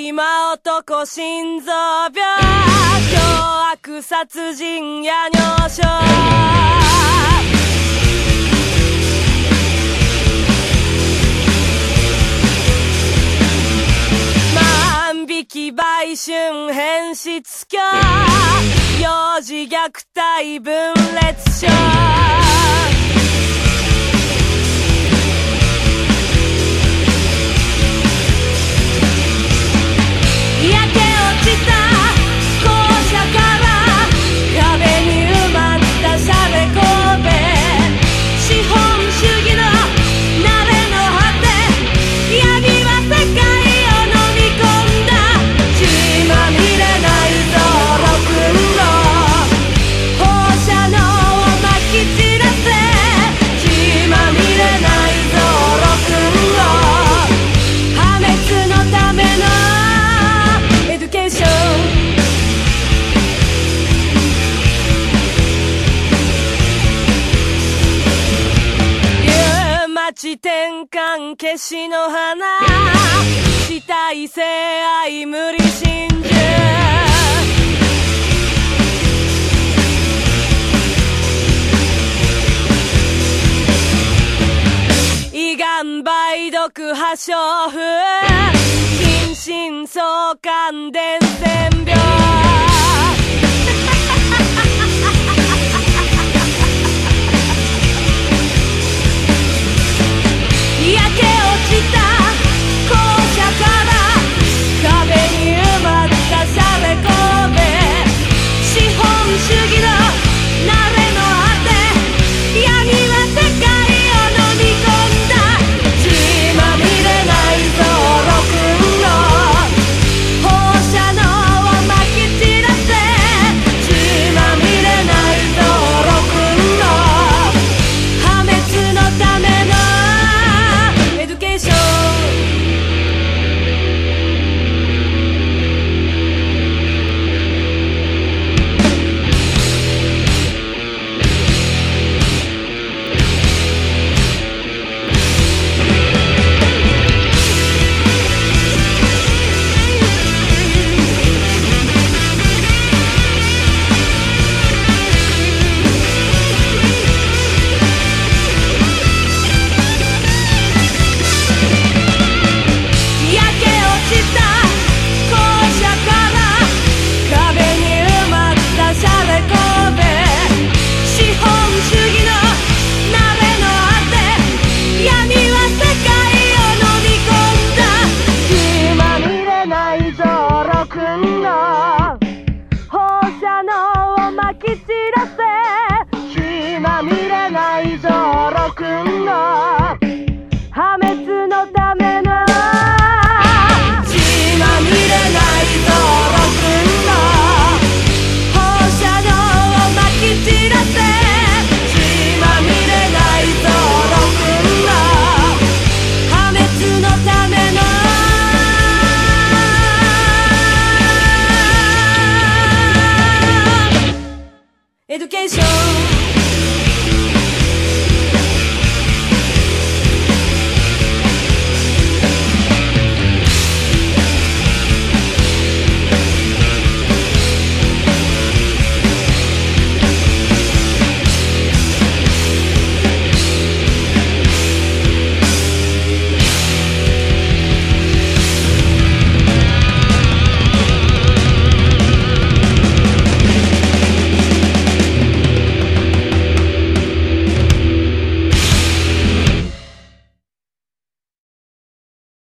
今男心臓病凶悪殺人や尿症万引き売春変質狂。幼児虐待分裂症。夕町転換消しの花。死体性愛無理心中胃がん梅毒破傷風。近親相関伝染病。エデュケーション